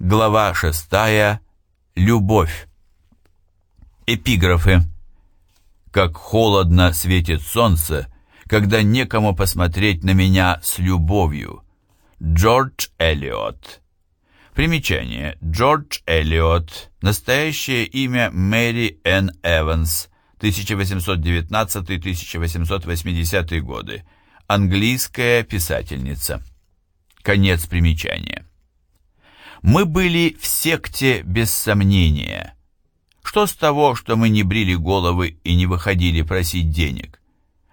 Глава шестая. Любовь. Эпиграфы. Как холодно светит солнце, когда некому посмотреть на меня с любовью. Джордж Эллиот. Примечание. Джордж Эллиот. Настоящее имя Мэри Н. Эванс. 1819-1880 годы. Английская писательница. Конец примечания. Мы были в секте без сомнения. Что с того, что мы не брили головы и не выходили просить денег?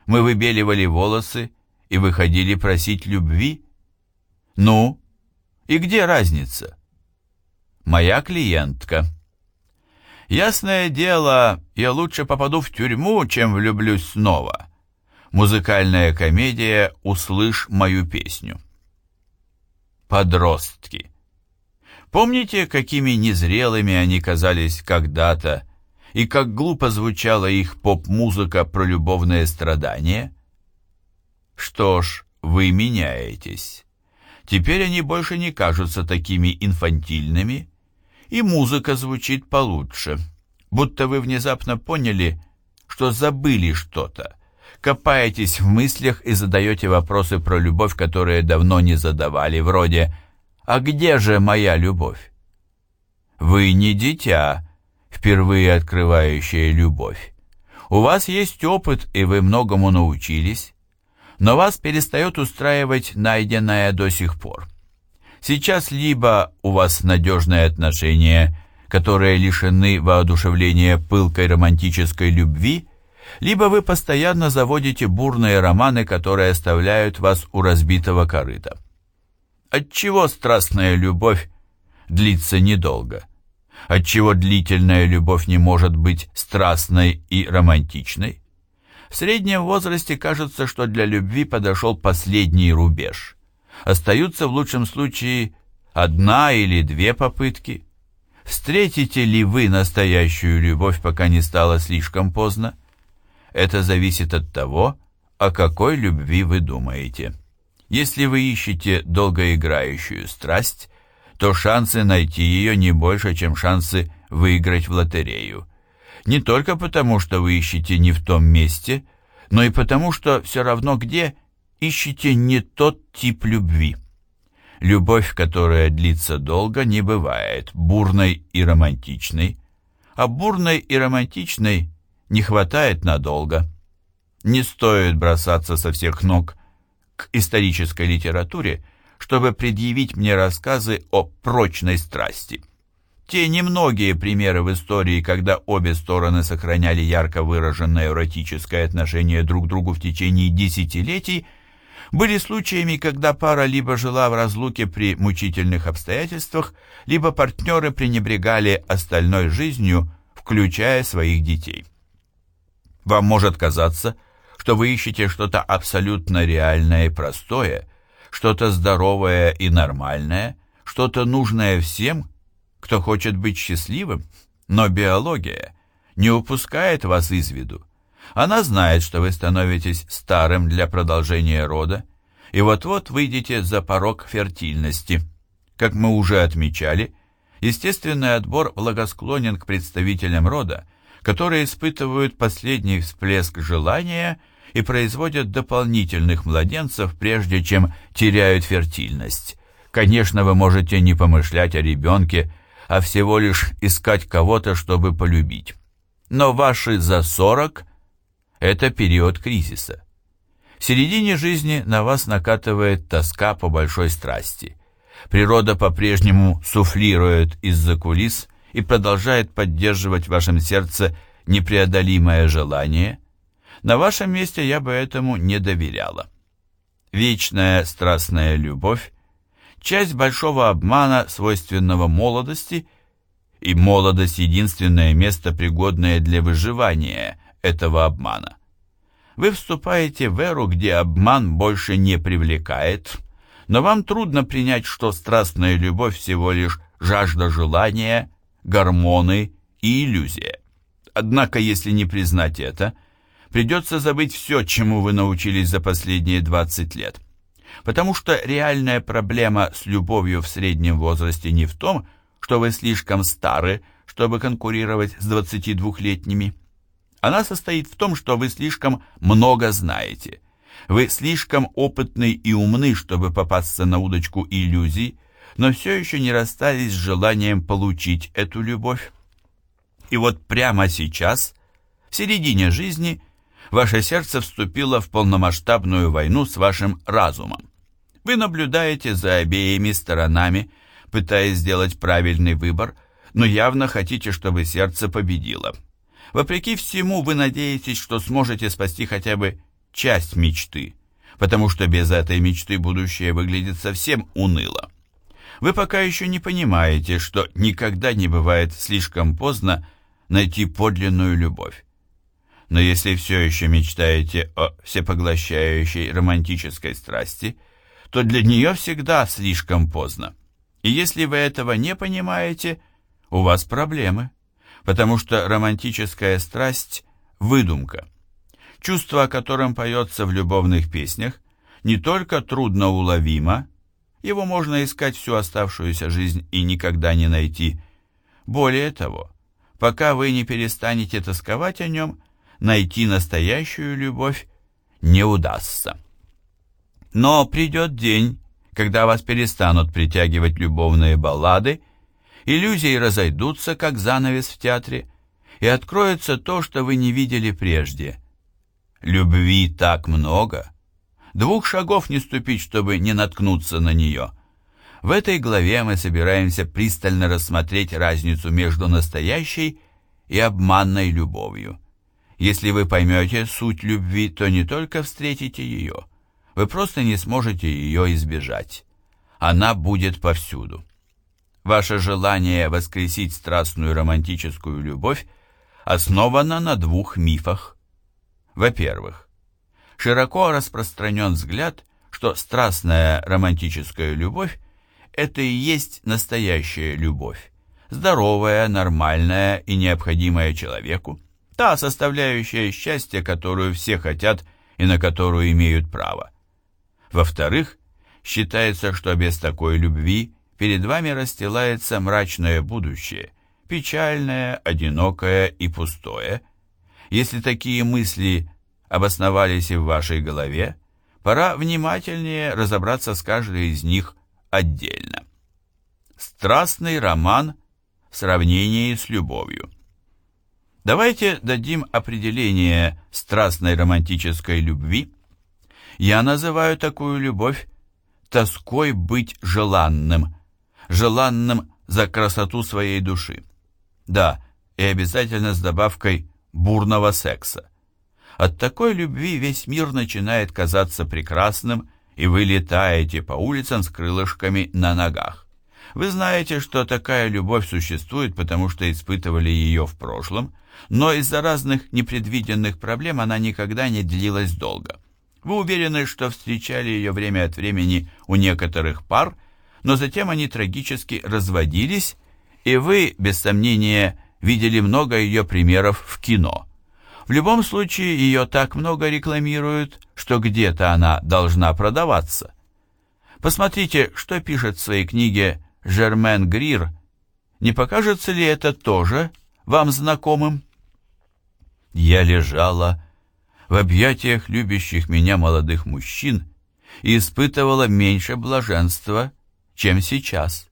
Мы выбеливали волосы и выходили просить любви? Ну, и где разница? Моя клиентка. Ясное дело, я лучше попаду в тюрьму, чем влюблюсь снова. Музыкальная комедия «Услышь мою песню». Подростки. Помните, какими незрелыми они казались когда-то, и как глупо звучала их поп-музыка про любовное страдание? Что ж, вы меняетесь. Теперь они больше не кажутся такими инфантильными, и музыка звучит получше, будто вы внезапно поняли, что забыли что-то, копаетесь в мыслях и задаете вопросы про любовь, которые давно не задавали, вроде «А где же моя любовь?» Вы не дитя, впервые открывающее любовь. У вас есть опыт, и вы многому научились, но вас перестает устраивать найденное до сих пор. Сейчас либо у вас надежные отношения, которые лишены воодушевления пылкой романтической любви, либо вы постоянно заводите бурные романы, которые оставляют вас у разбитого корыта. Отчего страстная любовь длится недолго? Отчего длительная любовь не может быть страстной и романтичной? В среднем возрасте кажется, что для любви подошел последний рубеж – Остаются в лучшем случае одна или две попытки. Встретите ли вы настоящую любовь, пока не стало слишком поздно? Это зависит от того, о какой любви вы думаете. Если вы ищете долгоиграющую страсть, то шансы найти ее не больше, чем шансы выиграть в лотерею. Не только потому, что вы ищете не в том месте, но и потому, что все равно где – ищете не тот тип любви. Любовь, которая длится долго, не бывает бурной и романтичной, а бурной и романтичной не хватает надолго. Не стоит бросаться со всех ног к исторической литературе, чтобы предъявить мне рассказы о прочной страсти. Те немногие примеры в истории, когда обе стороны сохраняли ярко выраженное эротическое отношение друг к другу в течение десятилетий – были случаями, когда пара либо жила в разлуке при мучительных обстоятельствах, либо партнеры пренебрегали остальной жизнью, включая своих детей. Вам может казаться, что вы ищете что-то абсолютно реальное и простое, что-то здоровое и нормальное, что-то нужное всем, кто хочет быть счастливым, но биология не упускает вас из виду. Она знает, что вы становитесь старым для продолжения рода, и вот-вот выйдете за порог фертильности. Как мы уже отмечали, естественный отбор благосклонен к представителям рода, которые испытывают последний всплеск желания и производят дополнительных младенцев, прежде чем теряют фертильность. Конечно, вы можете не помышлять о ребенке, а всего лишь искать кого-то, чтобы полюбить. Но ваши за сорок это период кризиса. В середине жизни на вас накатывает тоска по большой страсти. Природа по-прежнему суфлирует из-за кулис и продолжает поддерживать в вашем сердце непреодолимое желание. На вашем месте я бы этому не доверяла. Вечная страстная любовь – часть большого обмана, свойственного молодости, и молодость – единственное место, пригодное для выживания – этого обмана. Вы вступаете в эру, где обман больше не привлекает, но вам трудно принять, что страстная любовь всего лишь жажда желания, гормоны и иллюзия. Однако, если не признать это, придется забыть все, чему вы научились за последние 20 лет. Потому что реальная проблема с любовью в среднем возрасте не в том, что вы слишком стары, чтобы конкурировать с 22-летними. Она состоит в том, что вы слишком много знаете. Вы слишком опытны и умны, чтобы попасться на удочку иллюзий, но все еще не расстались с желанием получить эту любовь. И вот прямо сейчас, в середине жизни, ваше сердце вступило в полномасштабную войну с вашим разумом. Вы наблюдаете за обеими сторонами, пытаясь сделать правильный выбор, но явно хотите, чтобы сердце победило. Вопреки всему, вы надеетесь, что сможете спасти хотя бы часть мечты, потому что без этой мечты будущее выглядит совсем уныло. Вы пока еще не понимаете, что никогда не бывает слишком поздно найти подлинную любовь. Но если все еще мечтаете о всепоглощающей романтической страсти, то для нее всегда слишком поздно. И если вы этого не понимаете, у вас проблемы, потому что романтическая страсть – выдумка. Чувство, о котором поется в любовных песнях, не только трудно уловимо, его можно искать всю оставшуюся жизнь и никогда не найти. Более того, пока вы не перестанете тосковать о нем, найти настоящую любовь не удастся. Но придет день, когда вас перестанут притягивать любовные баллады, иллюзии разойдутся, как занавес в театре, и откроется то, что вы не видели прежде. Любви так много. Двух шагов не ступить, чтобы не наткнуться на нее. В этой главе мы собираемся пристально рассмотреть разницу между настоящей и обманной любовью. Если вы поймете суть любви, то не только встретите ее, вы просто не сможете ее избежать. Она будет повсюду. Ваше желание воскресить страстную романтическую любовь основано на двух мифах. Во-первых, широко распространен взгляд, что страстная романтическая любовь – это и есть настоящая любовь, здоровая, нормальная и необходимая человеку, та составляющая счастья, которую все хотят и на которую имеют право. Во-вторых, считается, что без такой любви перед вами расстилается мрачное будущее, печальное, одинокое и пустое. Если такие мысли обосновались и в вашей голове, пора внимательнее разобраться с каждой из них отдельно. Страстный роман в сравнении с любовью. Давайте дадим определение страстной романтической любви. Я называю такую любовь тоской быть желанным, желанным за красоту своей души. Да, и обязательно с добавкой бурного секса. От такой любви весь мир начинает казаться прекрасным, и вы летаете по улицам с крылышками на ногах. Вы знаете, что такая любовь существует, потому что испытывали ее в прошлом – но из-за разных непредвиденных проблем она никогда не длилась долго. Вы уверены, что встречали ее время от времени у некоторых пар, но затем они трагически разводились, и вы, без сомнения, видели много ее примеров в кино. В любом случае, ее так много рекламируют, что где-то она должна продаваться. Посмотрите, что пишет в своей книге Жермен Грир. Не покажется ли это тоже вам знакомым? Я лежала в объятиях любящих меня молодых мужчин и испытывала меньше блаженства, чем сейчас.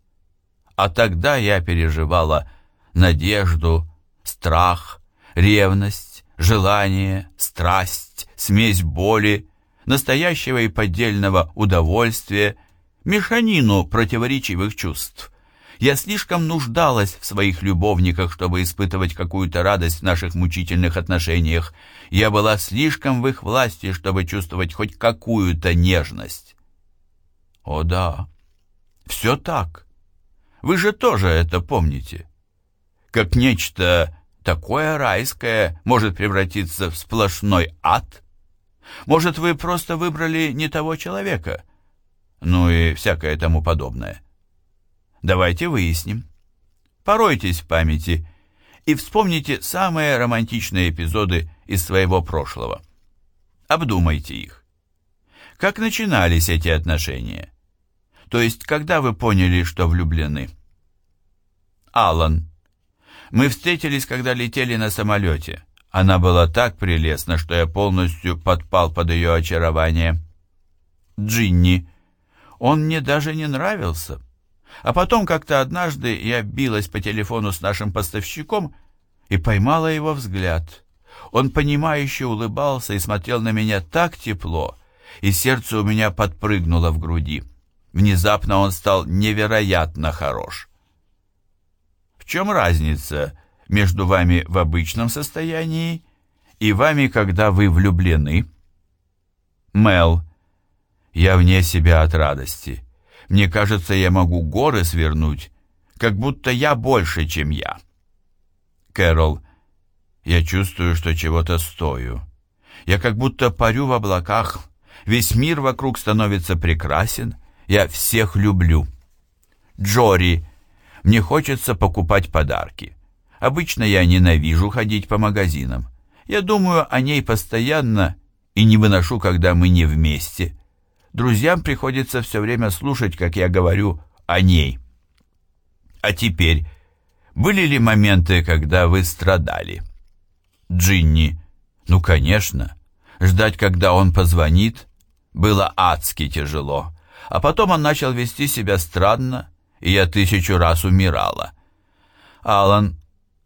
А тогда я переживала надежду, страх, ревность, желание, страсть, смесь боли, настоящего и поддельного удовольствия, мешанину противоречивых чувств. Я слишком нуждалась в своих любовниках, чтобы испытывать какую-то радость в наших мучительных отношениях. Я была слишком в их власти, чтобы чувствовать хоть какую-то нежность. О да, все так. Вы же тоже это помните. Как нечто такое райское может превратиться в сплошной ад? Может, вы просто выбрали не того человека? Ну и всякое тому подобное. Давайте выясним. Поройтесь в памяти и вспомните самые романтичные эпизоды из своего прошлого. Обдумайте их. Как начинались эти отношения? То есть, когда вы поняли, что влюблены? Алан. Мы встретились, когда летели на самолете. Она была так прелестна, что я полностью подпал под ее очарование. Джинни. Он мне даже не нравился. А потом как-то однажды я билась по телефону с нашим поставщиком и поймала его взгляд. Он понимающе улыбался и смотрел на меня так тепло, и сердце у меня подпрыгнуло в груди. Внезапно он стал невероятно хорош. В чем разница между вами в обычном состоянии и вами, когда вы влюблены? Мел, я вне себя от радости. Мне кажется, я могу горы свернуть, как будто я больше, чем я. Кэрол, я чувствую, что чего-то стою. Я как будто парю в облаках. Весь мир вокруг становится прекрасен. Я всех люблю. Джори, мне хочется покупать подарки. Обычно я ненавижу ходить по магазинам. Я думаю о ней постоянно и не выношу, когда мы не вместе. Друзьям приходится все время слушать, как я говорю о ней. А теперь, были ли моменты, когда вы страдали? Джинни. Ну, конечно. Ждать, когда он позвонит, было адски тяжело. А потом он начал вести себя странно, и я тысячу раз умирала. Алан.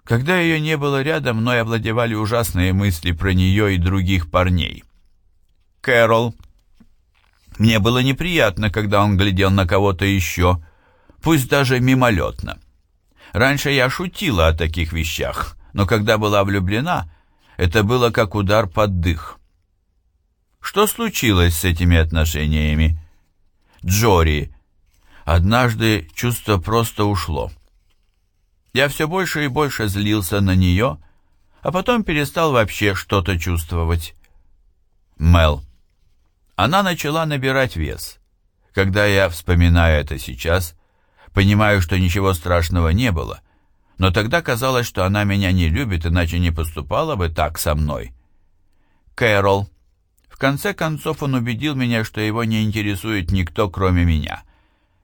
Когда ее не было рядом, мной овладевали ужасные мысли про нее и других парней. Кэрол. Мне было неприятно, когда он глядел на кого-то еще, пусть даже мимолетно. Раньше я шутила о таких вещах, но когда была влюблена, это было как удар под дых. Что случилось с этими отношениями? Джори. Однажды чувство просто ушло. Я все больше и больше злился на нее, а потом перестал вообще что-то чувствовать. Мел. Она начала набирать вес. Когда я вспоминаю это сейчас, понимаю, что ничего страшного не было, но тогда казалось, что она меня не любит, иначе не поступала бы так со мной. Кэрол. В конце концов он убедил меня, что его не интересует никто, кроме меня.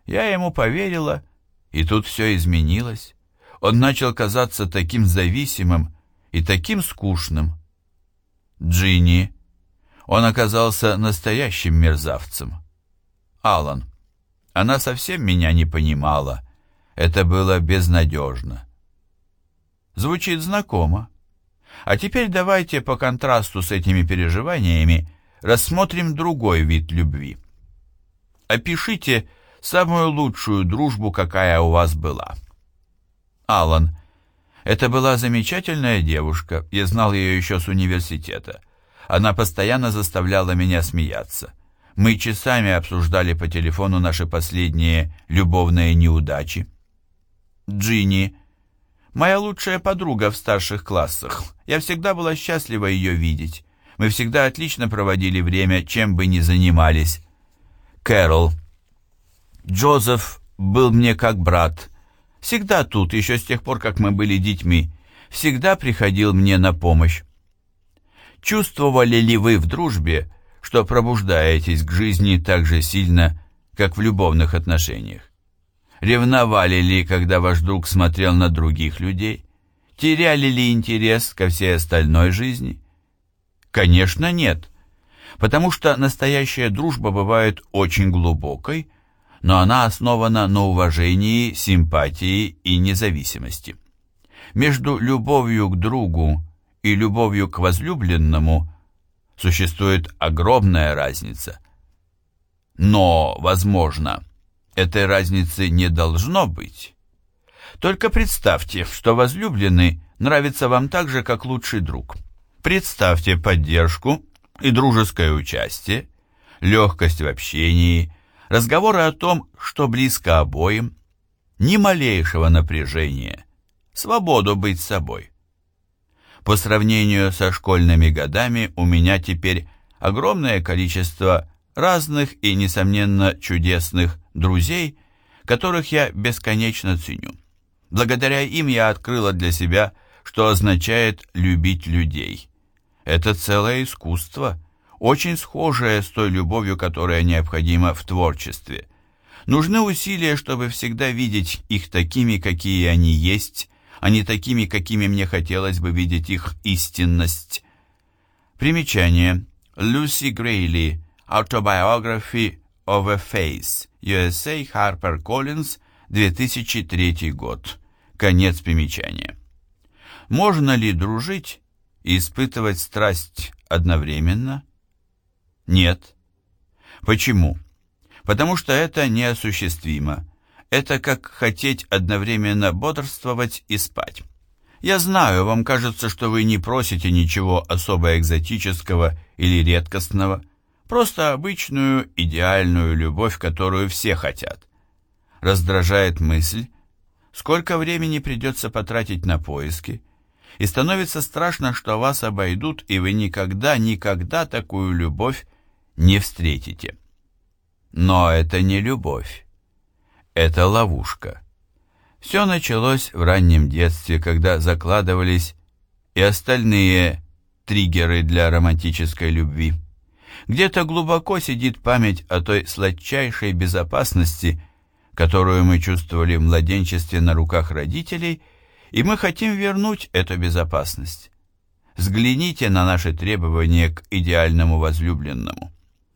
Я ему поверила, и тут все изменилось. Он начал казаться таким зависимым и таким скучным. Джинни. Он оказался настоящим мерзавцем. Алан. Она совсем меня не понимала. Это было безнадежно. Звучит знакомо. А теперь давайте по контрасту с этими переживаниями рассмотрим другой вид любви. Опишите самую лучшую дружбу, какая у вас была. Алан. Это была замечательная девушка, я знал ее еще с университета. Она постоянно заставляла меня смеяться. Мы часами обсуждали по телефону наши последние любовные неудачи. Джинни, моя лучшая подруга в старших классах. Я всегда была счастлива ее видеть. Мы всегда отлично проводили время, чем бы ни занимались. Кэрол. Джозеф был мне как брат. Всегда тут, еще с тех пор, как мы были детьми. Всегда приходил мне на помощь. Чувствовали ли вы в дружбе, что пробуждаетесь к жизни так же сильно, как в любовных отношениях? Ревновали ли, когда ваш друг смотрел на других людей? Теряли ли интерес ко всей остальной жизни? Конечно, нет, потому что настоящая дружба бывает очень глубокой, но она основана на уважении, симпатии и независимости. Между любовью к другу и любовью к возлюбленному существует огромная разница. Но, возможно, этой разницы не должно быть. Только представьте, что возлюбленный нравится вам так же, как лучший друг. Представьте поддержку и дружеское участие, легкость в общении, разговоры о том, что близко обоим, ни малейшего напряжения, свободу быть собой. По сравнению со школьными годами у меня теперь огромное количество разных и, несомненно, чудесных друзей, которых я бесконечно ценю. Благодаря им я открыла для себя, что означает любить людей. Это целое искусство – очень схожее с той любовью, которая необходима в творчестве. Нужны усилия, чтобы всегда видеть их такими, какие они есть, а не такими, какими мне хотелось бы видеть их истинность. Примечание. Люси Грейли. Autobiography of a Face. USA Harper Collins. 2003 год. Конец примечания. Можно ли дружить и испытывать страсть одновременно? Нет. Почему? Потому что это неосуществимо. Это как хотеть одновременно бодрствовать и спать. Я знаю, вам кажется, что вы не просите ничего особо экзотического или редкостного, просто обычную идеальную любовь, которую все хотят. Раздражает мысль, сколько времени придется потратить на поиски, и становится страшно, что вас обойдут, и вы никогда, никогда такую любовь не встретите. Но это не любовь. Это ловушка. Все началось в раннем детстве, когда закладывались и остальные триггеры для романтической любви. Где-то глубоко сидит память о той сладчайшей безопасности, которую мы чувствовали в младенчестве на руках родителей, и мы хотим вернуть эту безопасность. Взгляните на наши требования к идеальному возлюбленному.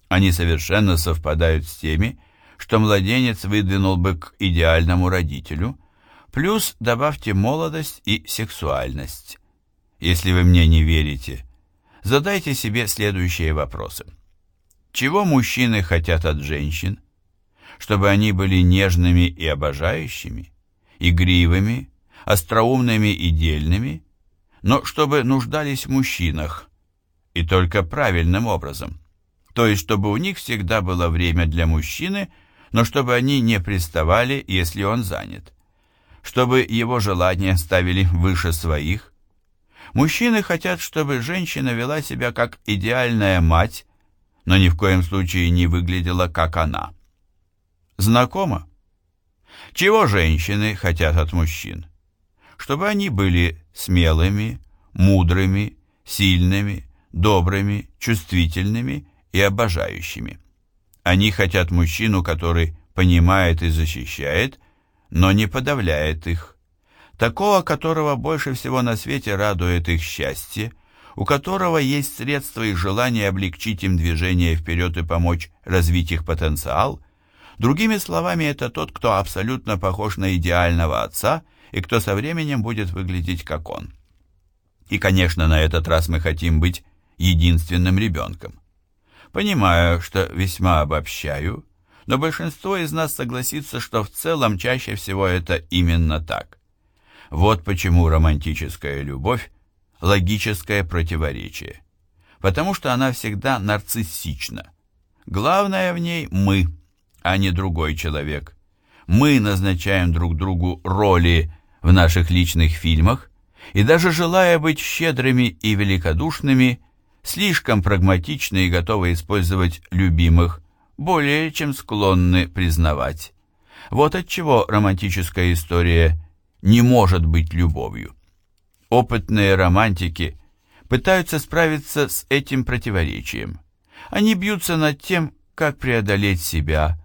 Они совершенно совпадают с теми, что младенец выдвинул бы к идеальному родителю, плюс добавьте молодость и сексуальность. Если вы мне не верите, задайте себе следующие вопросы. Чего мужчины хотят от женщин? Чтобы они были нежными и обожающими, игривыми, остроумными и дельными, но чтобы нуждались в мужчинах, и только правильным образом то есть чтобы у них всегда было время для мужчины, но чтобы они не приставали, если он занят, чтобы его желания ставили выше своих. Мужчины хотят, чтобы женщина вела себя как идеальная мать, но ни в коем случае не выглядела как она. Знакомо? Чего женщины хотят от мужчин? Чтобы они были смелыми, мудрыми, сильными, добрыми, чувствительными и обожающими. Они хотят мужчину, который понимает и защищает, но не подавляет их. Такого, которого больше всего на свете радует их счастье, у которого есть средства и желание облегчить им движение вперед и помочь развить их потенциал. Другими словами, это тот, кто абсолютно похож на идеального отца и кто со временем будет выглядеть как он. И, конечно, на этот раз мы хотим быть единственным ребенком. Понимаю, что весьма обобщаю, но большинство из нас согласится, что в целом чаще всего это именно так. Вот почему романтическая любовь – логическое противоречие. Потому что она всегда нарциссична. Главное в ней – мы, а не другой человек. Мы назначаем друг другу роли в наших личных фильмах, и даже желая быть щедрыми и великодушными – слишком прагматичны и готовы использовать любимых, более чем склонны признавать. Вот отчего романтическая история не может быть любовью. Опытные романтики пытаются справиться с этим противоречием. Они бьются над тем, как преодолеть себя,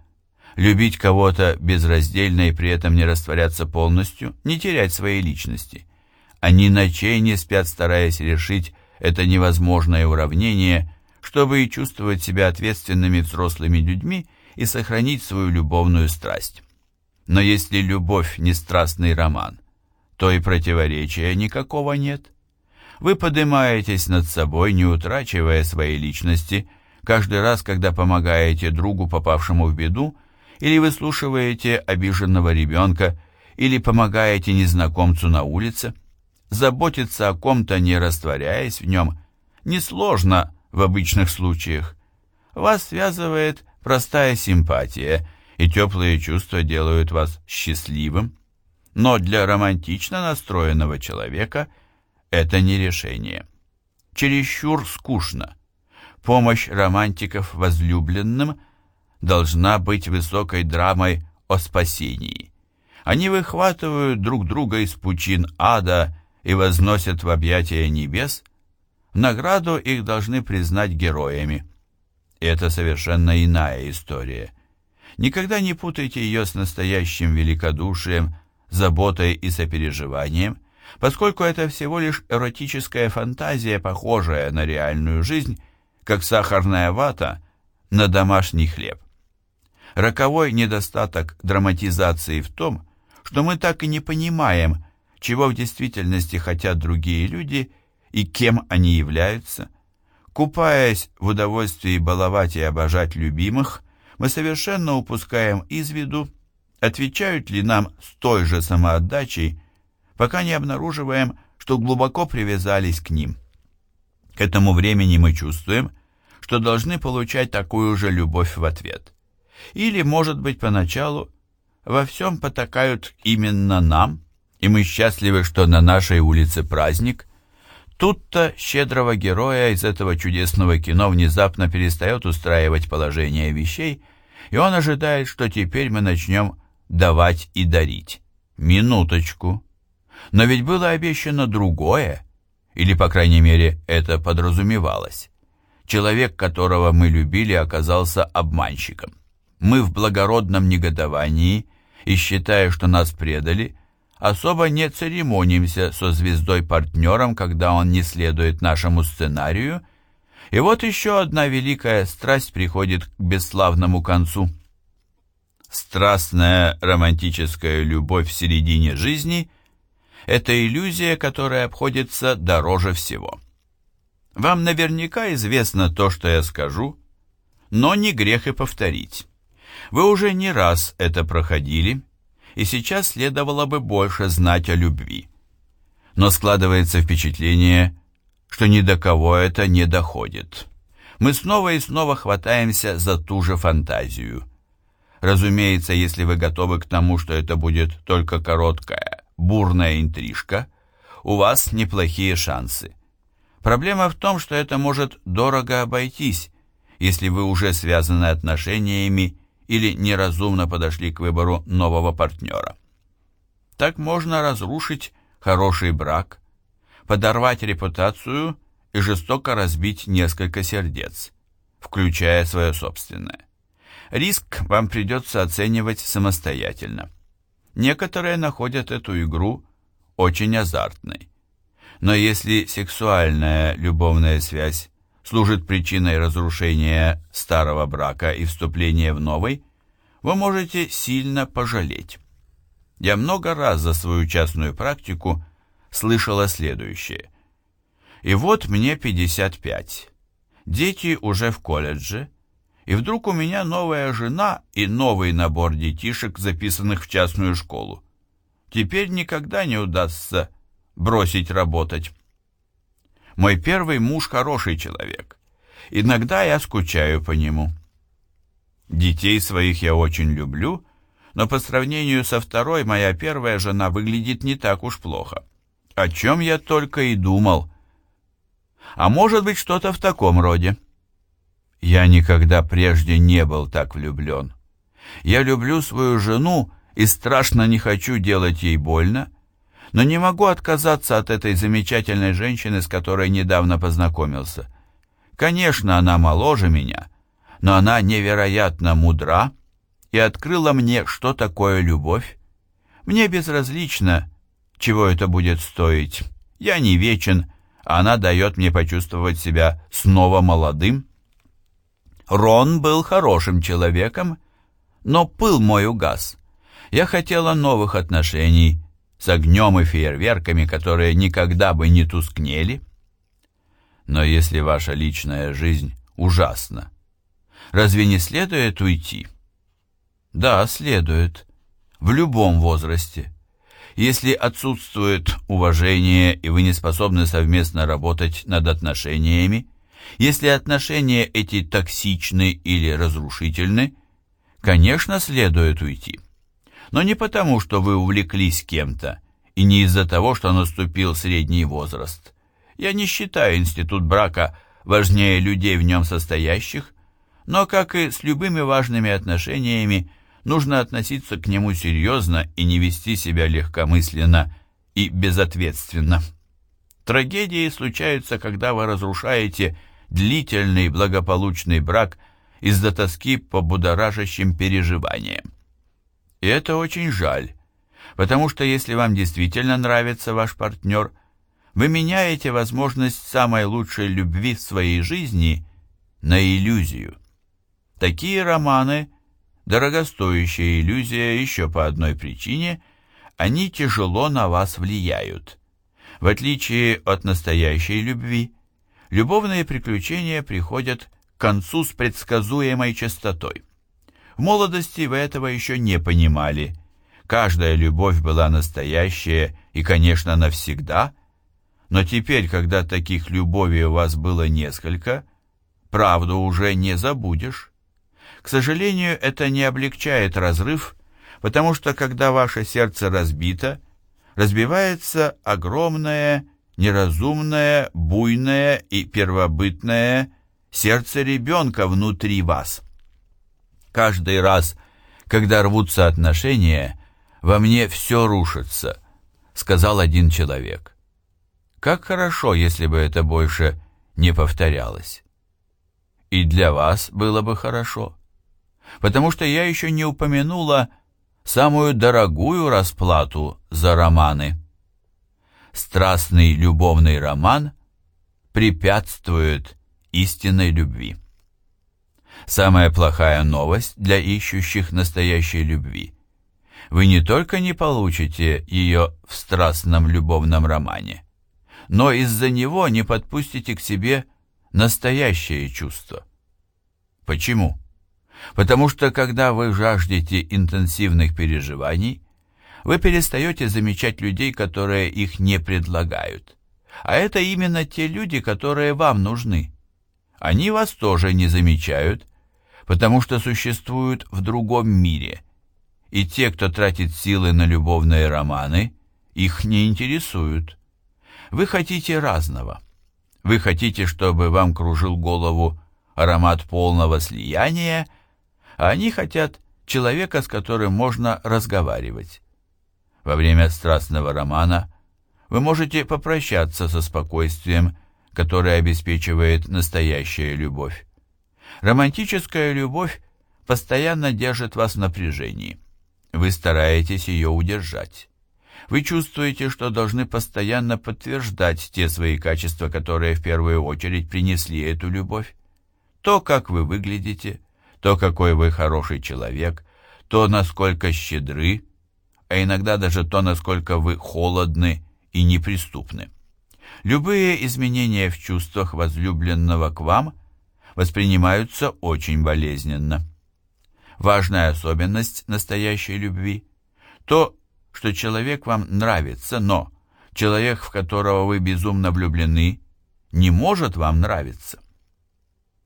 любить кого-то безраздельно и при этом не растворяться полностью, не терять своей личности. Они ночей не спят, стараясь решить, это невозможное уравнение, чтобы и чувствовать себя ответственными взрослыми людьми и сохранить свою любовную страсть. Но если любовь не страстный роман, то и противоречия никакого нет. Вы поднимаетесь над собой, не утрачивая своей личности, каждый раз, когда помогаете другу, попавшему в беду, или выслушиваете обиженного ребенка, или помогаете незнакомцу на улице – заботиться о ком-то, не растворяясь в нем, несложно в обычных случаях. Вас связывает простая симпатия, и теплые чувства делают вас счастливым. Но для романтично настроенного человека это не решение. Чересчур скучно. Помощь романтиков возлюбленным должна быть высокой драмой о спасении. Они выхватывают друг друга из пучин ада и возносят в объятия небес, награду их должны признать героями. это совершенно иная история. Никогда не путайте ее с настоящим великодушием, заботой и сопереживанием, поскольку это всего лишь эротическая фантазия, похожая на реальную жизнь, как сахарная вата на домашний хлеб. Роковой недостаток драматизации в том, что мы так и не понимаем, чего в действительности хотят другие люди и кем они являются. Купаясь в удовольствии баловать и обожать любимых, мы совершенно упускаем из виду, отвечают ли нам с той же самоотдачей, пока не обнаруживаем, что глубоко привязались к ним. К этому времени мы чувствуем, что должны получать такую же любовь в ответ. Или, может быть, поначалу во всем потакают именно нам, и мы счастливы, что на нашей улице праздник. Тут-то щедрого героя из этого чудесного кино внезапно перестает устраивать положение вещей, и он ожидает, что теперь мы начнем давать и дарить. Минуточку. Но ведь было обещано другое, или, по крайней мере, это подразумевалось. Человек, которого мы любили, оказался обманщиком. Мы в благородном негодовании и, считая, что нас предали, особо не церемонимся со звездой-партнером, когда он не следует нашему сценарию, и вот еще одна великая страсть приходит к бесславному концу. Страстная романтическая любовь в середине жизни – это иллюзия, которая обходится дороже всего. Вам наверняка известно то, что я скажу, но не грех и повторить. Вы уже не раз это проходили, и сейчас следовало бы больше знать о любви. Но складывается впечатление, что ни до кого это не доходит. Мы снова и снова хватаемся за ту же фантазию. Разумеется, если вы готовы к тому, что это будет только короткая, бурная интрижка, у вас неплохие шансы. Проблема в том, что это может дорого обойтись, если вы уже связаны отношениями или неразумно подошли к выбору нового партнера. Так можно разрушить хороший брак, подорвать репутацию и жестоко разбить несколько сердец, включая свое собственное. Риск вам придется оценивать самостоятельно. Некоторые находят эту игру очень азартной. Но если сексуальная любовная связь служит причиной разрушения старого брака и вступления в новый, вы можете сильно пожалеть. Я много раз за свою частную практику слышала следующее. И вот мне 55. Дети уже в колледже, и вдруг у меня новая жена и новый набор детишек, записанных в частную школу. Теперь никогда не удастся бросить работать. Мой первый муж хороший человек. Иногда я скучаю по нему. Детей своих я очень люблю, но по сравнению со второй моя первая жена выглядит не так уж плохо. О чем я только и думал. А может быть что-то в таком роде. Я никогда прежде не был так влюблен. Я люблю свою жену и страшно не хочу делать ей больно, но не могу отказаться от этой замечательной женщины, с которой недавно познакомился. Конечно, она моложе меня, но она невероятно мудра и открыла мне, что такое любовь. Мне безразлично, чего это будет стоить. Я не вечен, а она дает мне почувствовать себя снова молодым. Рон был хорошим человеком, но пыл мой угас. Я хотела новых отношений, с огнем и фейерверками, которые никогда бы не тускнели. Но если ваша личная жизнь ужасна, разве не следует уйти? Да, следует. В любом возрасте. Если отсутствует уважение и вы не способны совместно работать над отношениями, если отношения эти токсичны или разрушительны, конечно, следует уйти но не потому, что вы увлеклись кем-то, и не из-за того, что наступил средний возраст. Я не считаю институт брака важнее людей в нем состоящих, но, как и с любыми важными отношениями, нужно относиться к нему серьезно и не вести себя легкомысленно и безответственно. Трагедии случаются, когда вы разрушаете длительный благополучный брак из-за тоски по будоражащим переживаниям. И это очень жаль, потому что если вам действительно нравится ваш партнер, вы меняете возможность самой лучшей любви в своей жизни на иллюзию. Такие романы – дорогостоящая иллюзия еще по одной причине – они тяжело на вас влияют. В отличие от настоящей любви, любовные приключения приходят к концу с предсказуемой частотой. В молодости вы этого еще не понимали. Каждая любовь была настоящая и, конечно, навсегда. Но теперь, когда таких любовей у вас было несколько, правду уже не забудешь. К сожалению, это не облегчает разрыв, потому что когда ваше сердце разбито, разбивается огромное, неразумное, буйное и первобытное сердце ребенка внутри вас. Каждый раз, когда рвутся отношения, во мне все рушится, сказал один человек. Как хорошо, если бы это больше не повторялось. И для вас было бы хорошо, потому что я еще не упомянула самую дорогую расплату за романы. Страстный любовный роман препятствует истинной любви. Самая плохая новость для ищущих настоящей любви. Вы не только не получите ее в страстном любовном романе, но из-за него не подпустите к себе настоящее чувство. Почему? Потому что когда вы жаждете интенсивных переживаний, вы перестаете замечать людей, которые их не предлагают. А это именно те люди, которые вам нужны. Они вас тоже не замечают, потому что существуют в другом мире. И те, кто тратит силы на любовные романы, их не интересуют. Вы хотите разного. Вы хотите, чтобы вам кружил голову аромат полного слияния, а они хотят человека, с которым можно разговаривать. Во время страстного романа вы можете попрощаться со спокойствием, которое обеспечивает настоящая любовь. Романтическая любовь постоянно держит вас в напряжении. Вы стараетесь ее удержать. Вы чувствуете, что должны постоянно подтверждать те свои качества, которые в первую очередь принесли эту любовь. То, как вы выглядите, то, какой вы хороший человек, то, насколько щедры, а иногда даже то, насколько вы холодны и неприступны. Любые изменения в чувствах возлюбленного к вам воспринимаются очень болезненно. Важная особенность настоящей любви – то, что человек вам нравится, но человек, в которого вы безумно влюблены, не может вам нравиться.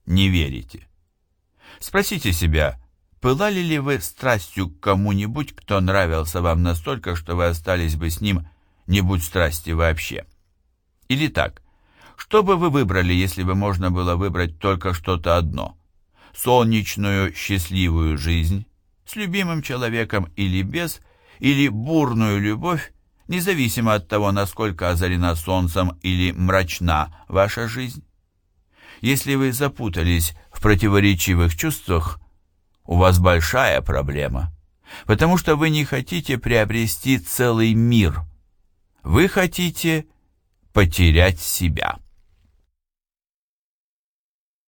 Не верите. Спросите себя, пылали ли вы страстью к кому-нибудь, кто нравился вам настолько, что вы остались бы с ним, не будь страсти вообще? Или так, что бы вы выбрали, если бы можно было выбрать только что-то одно? Солнечную, счастливую жизнь с любимым человеком или без, или бурную любовь, независимо от того, насколько озарена солнцем или мрачна ваша жизнь? Если вы запутались в противоречивых чувствах, у вас большая проблема, потому что вы не хотите приобрести целый мир. Вы хотите потерять себя.